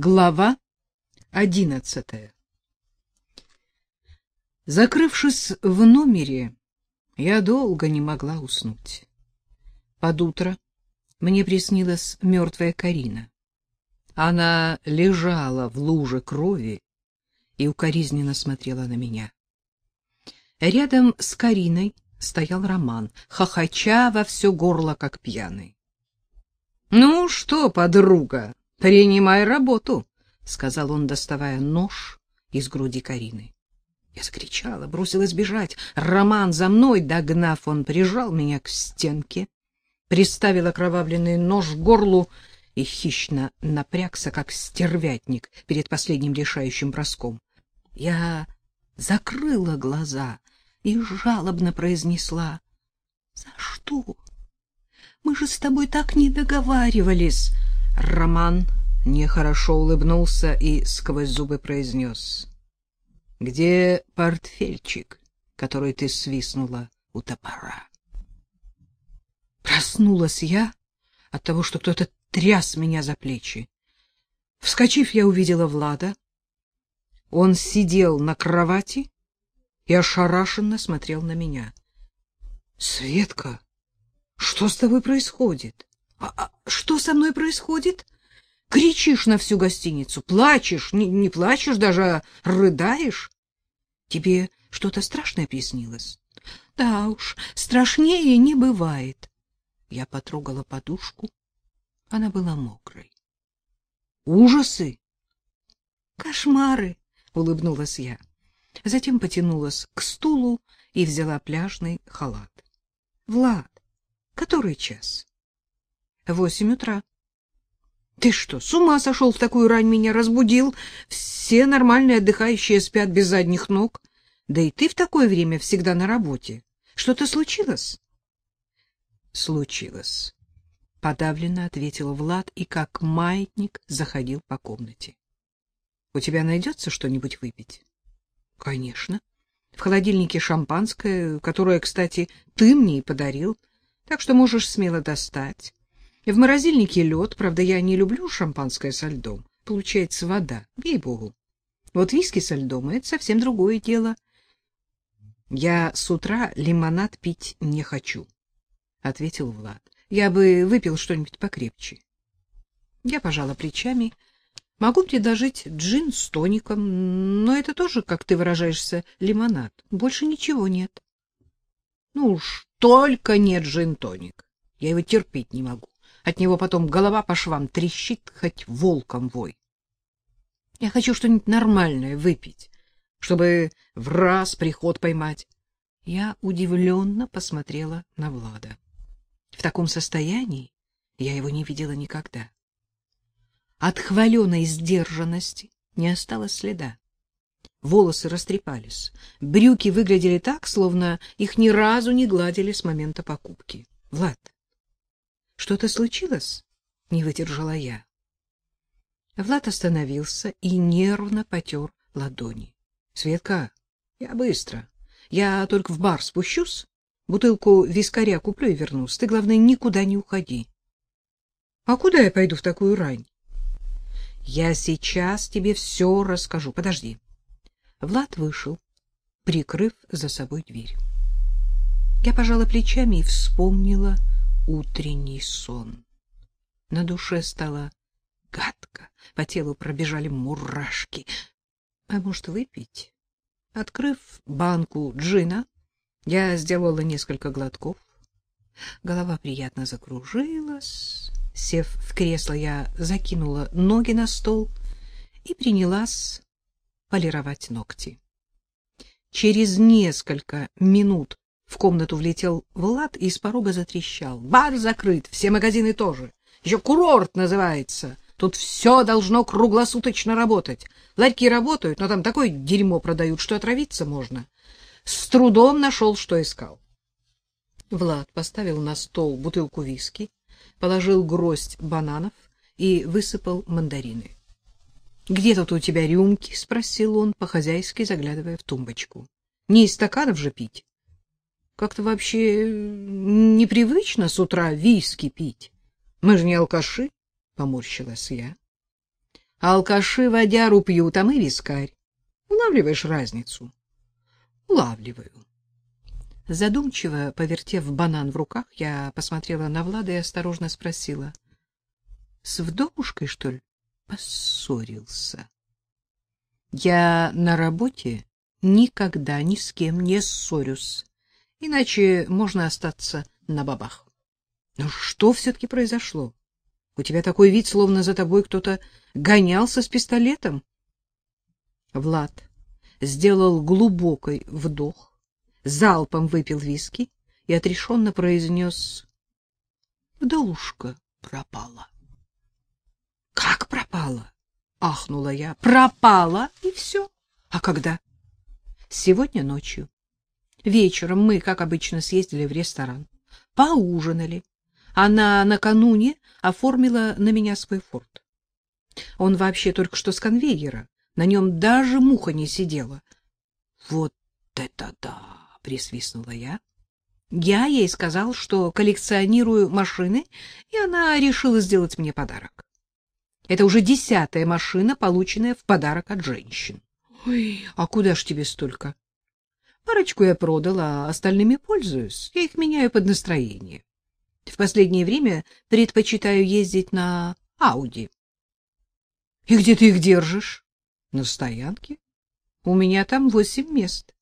Глава одиннадцатая Закрывшись в номере, я долго не могла уснуть. Под утро мне приснилась мертвая Карина. Она лежала в луже крови и укоризненно смотрела на меня. Рядом с Кариной стоял Роман, хохоча во все горло, как пьяный. — Ну что, подруга, принимай работу, — сказал он, доставая нож из груди Карины. Я закричала, бросилась бежать. Роман за мной, догнав, он прижал меня к стенке, приставил окровавленный нож к горлу и хищно напрягся, как стервятник перед последним решающим броском. Я закрыла глаза и жалобно произнесла: "За что? Мы же с тобой так не договаривались". Роман нехорошо улыбнулся и сквозь зубы произнес: "Где портфельчик, который ты свистнула у топора?" Проснулась я от того, что кто-то тряс меня за плечи. Вскочив, я увидела Влада. Он сидел на кровати и ошарашенно смотрел на меня. — Светка, что с тобой происходит? А, а что со мной происходит? Кричишь на всю гостиницу, плачешь, не, не плачешь, даже а рыдаешь. Тебе что-то страшное приснилось? Да уж, страшнее не бывает. Я потрогала подушку. Она была мокрой. Ужасы! Кошмары! улыбнулась я. Затем потянулась к стулу и взяла пляжный халат. Влад, который час? Восемь утра. Ты что, с ума сошел в такую рань меня разбудил? Все нормальные отдыхающие спят без задних ног. Да и ты в такое время всегда на работе. Что-то случилось? случилось, подавленно ответил Влад и как маятник заходил по комнате. У тебя найдется что-нибудь выпить? Конечно. В холодильнике шампанское, которое, кстати, ты мне и подарил, так что можешь смело достать. В морозильнике лед, правда, я не люблю шампанское со льдом. Получается вода, ей-богу. Вот виски со льдом — это совсем другое дело. Я с утра лимонад пить не хочу. — ответил Влад. — Я бы выпил что-нибудь покрепче. Я пожала плечами. Могу предложить джин с тоником, но это тоже, как ты выражаешься, лимонад. Больше ничего нет. Ну уж только нет джин-тоник. Я его терпеть не могу. От него потом голова по швам трещит, хоть волком вой. Я хочу что-нибудь нормальное выпить, чтобы в раз приход поймать. Я удивленно посмотрела на Влада. В таком состоянии я его не видела никогда. От хваленой сдержанности не осталось следа. Волосы растрепались, брюки выглядели так, словно их ни разу не гладили с момента покупки. — Влад, что-то случилось? — не выдержала я. Влад остановился и нервно потер ладони. — Светка, я быстро. Я только в бар спущусь, Бутылку вискаря куплю и вернусь. Ты, главное, никуда не уходи. — А куда я пойду в такую рань? — Я сейчас тебе все расскажу. Подожди. Влад вышел, прикрыв за собой дверь. Я пожала плечами и вспомнила утренний сон. На душе стало гадко, по телу пробежали мурашки. А может, выпить? Открыв банку джина, я сделала несколько глотков. Голова приятно закружилась. Сев в кресло, я закинула ноги на стол и принялась полировать ногти. Через несколько минут в комнату влетел Влад и с порога затрещал. Бар закрыт, все магазины тоже. Еще курорт называется. Тут все должно круглосуточно работать. Ларьки работают, но там такое дерьмо продают, что отравиться можно с трудом нашел, что искал. Влад поставил на стол бутылку виски, положил гроздь бананов и высыпал мандарины. — Где тут у тебя рюмки? — спросил он, по-хозяйски заглядывая в тумбочку. — Не из стаканов же пить. Как-то вообще непривычно с утра виски пить. Мы же не алкаши, — поморщилась я. Алкаши водяру пьют, а мы вискарь. Улавливаешь разницу? Улавливаю. Задумчиво повертев банан в руках, я посмотрела на Влада и осторожно спросила. — С вдовушкой, что ли, поссорился? Я на работе никогда ни с кем не ссорюсь, иначе можно остаться на бабах. Но что все-таки произошло? У тебя такой вид, словно за тобой кто-то гонялся с пистолетом. Влад сделал глубокий вдох, залпом выпил виски и отрешенно произнес «Вдовушка пропала». «Как пропала?» — ахнула я. «Пропала, и все. А когда?» «Сегодня ночью. Вечером мы, как обычно, съездили в ресторан, поужинали. Она накануне оформила на меня свой форт. Он вообще только что с конвейера, на нем даже муха не сидела. — Вот это да! — присвистнула я. Я ей сказал, что коллекционирую машины, и она решила сделать мне подарок. Это уже десятая машина, полученная в подарок от женщин. — Ой, а куда ж тебе столько? Парочку я продала, а остальными пользуюсь. Я их меняю под настроение. В последнее время предпочитаю ездить на Ауди. — И где ты их держишь? — На стоянке. У меня там восемь мест.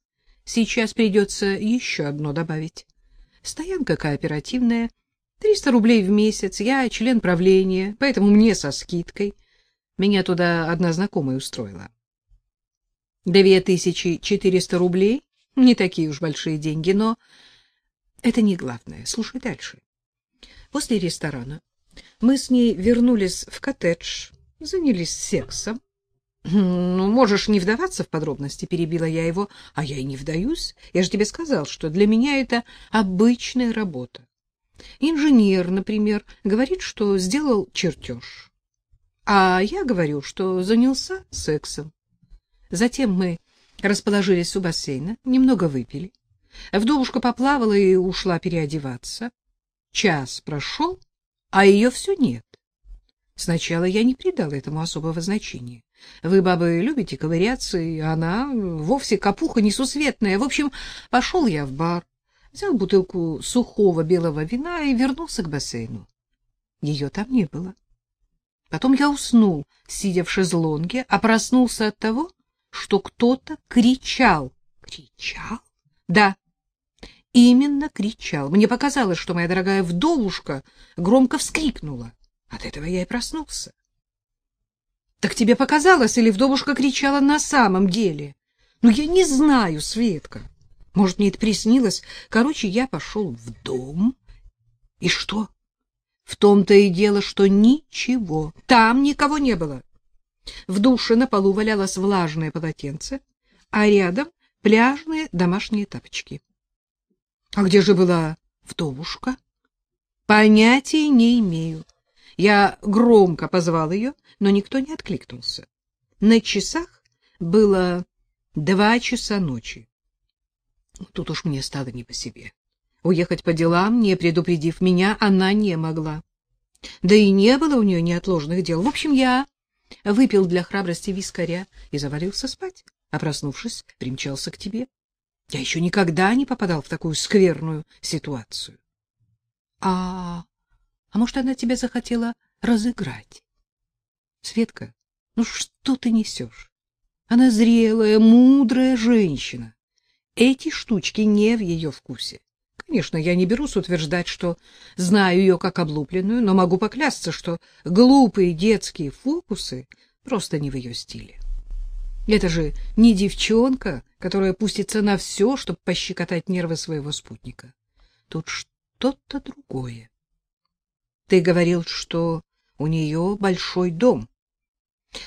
Сейчас придется еще одно добавить. Стоянка кооперативная, триста рублей в месяц. Я член правления, поэтому мне со скидкой. Меня туда одна знакомая устроила. Две тысячи четыреста рублей — не такие уж большие деньги, но это не главное. Слушай дальше. После ресторана мы с ней вернулись в коттедж, занялись сексом. Ну, можешь не вдаваться в подробности, перебила я его, а я и не вдаюсь. Я же тебе сказал, что для меня это обычная работа. Инженер, например, говорит, что сделал чертеж. А я говорю, что занялся сексом. Затем мы расположились у бассейна, немного выпили. Вдовушка поплавала и ушла переодеваться. Час прошел, а ее все нет. Сначала я не придала этому особого значения. Вы, бабы, любите ковыряться, и она вовсе капуха несусветная. В общем, пошел я в бар, взял бутылку сухого белого вина и вернулся к бассейну. Ее там не было. Потом я уснул, сидя в шезлонге, а проснулся от того, что кто-то кричал. Кричал? Да, именно кричал. Мне показалось, что моя дорогая вдовушка громко вскрикнула. От этого я и проснулся. Так тебе показалось, или вдовушка кричала на самом деле? Ну, я не знаю, Светка. Может, мне это приснилось. Короче, я пошел в дом. И что? В том-то и дело, что ничего. Там никого не было. В душе на полу валялось влажное полотенце, а рядом пляжные домашние тапочки. А где же была вдовушка? Понятия не имею. Я громко позвал ее, но никто не откликнулся. На часах было два часа ночи. Тут уж мне стало не по себе. Уехать по делам, не предупредив меня, она не могла. Да и не было у нее неотложных дел. В общем, я выпил для храбрости вискаря и завалился спать, а проснувшись, примчался к тебе. Я еще никогда не попадал в такую скверную ситуацию. А, а может, она тебя захотела разыграть? Светка, ну что ты несешь? Она зрелая, мудрая женщина. Эти штучки не в ее вкусе. Конечно, я не берусь утверждать, что знаю ее как облупленную, но могу поклясться, что глупые детские фокусы просто не в ее стиле. Это же не девчонка, которая пустится на все, чтобы пощекотать нервы своего спутника. Тут что-то другое. Ты говорил, что у нее большой дом.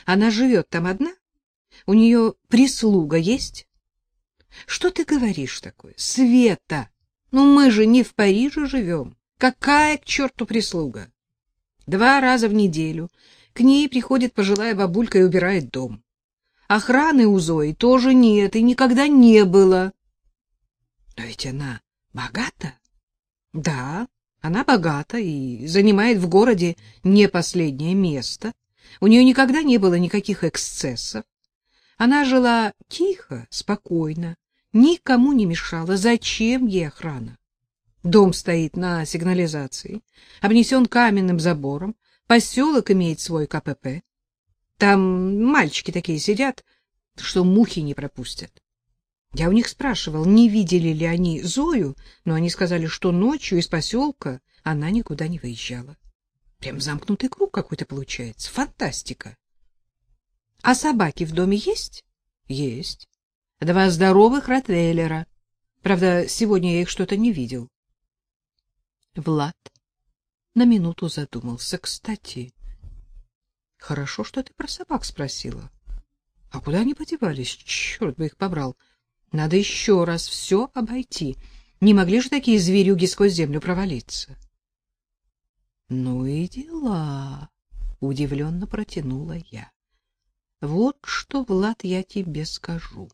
Она живет там одна? У нее прислуга есть? Что ты говоришь такое? Света, ну мы же не в Париже живем. Какая к черту прислуга? Два раза в неделю к ней приходит пожилая бабулька и убирает дом. Охраны у Зои тоже нет и никогда не было. Но ведь она богата? Да, она богата и занимает в городе не последнее место. У нее никогда не было никаких эксцессов. Она жила тихо, спокойно, никому не мешала. Зачем ей охрана? Дом стоит на сигнализации, обнесен каменным забором, поселок имеет свой КПП. Там мальчики такие сидят, что мухи не пропустят. Я у них спрашивал, не видели ли они Зою, но они сказали, что ночью из поселка она никуда не выезжала. Прям замкнутый круг какой-то получается. Фантастика. А собаки в доме есть? Есть. Два здоровых ротвейлера. Правда, сегодня я их что-то не видел. Влад на минуту задумался. Кстати, хорошо, что ты про собак спросила. А куда они подевались? Черт бы их побрал. Надо еще раз все обойти. Не могли же такие зверюги сквозь землю провалиться? Ну и дела, удивленно протянула я. Вот что, Влад, я тебе скажу.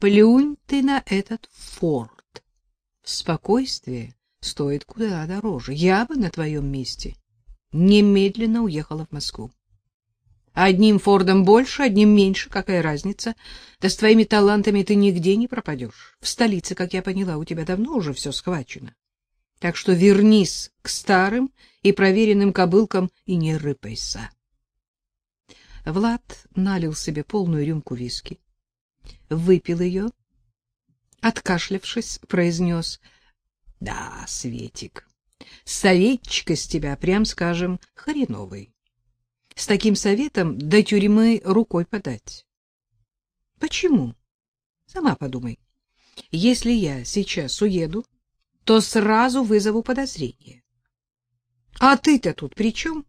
Плюнь ты на этот форт. Спокойствие стоит куда дороже. Я бы на твоем месте немедленно уехала в Москву. Одним Фордом больше, одним меньше, какая разница? Да с твоими талантами ты нигде не пропадешь. В столице, как я поняла, у тебя давно уже все схвачено. Так что вернись к старым и проверенным кобылкам и не рыпайся. Влад налил себе полную рюмку виски, выпил ее, откашлявшись, произнес: "Да, Светик, советчик из тебя, прям скажем, хреновый. С таким советом до тюрьмы рукой подать". "Почему?" Сама подумай. Если я сейчас уеду, то сразу вызову подозрение. А ты-то тут при чем?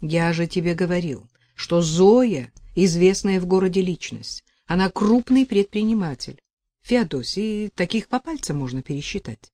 Я же тебе говорил, что Зоя известная в городе личность. Она крупный предприниматель. Феодосий, таких по пальцам можно пересчитать.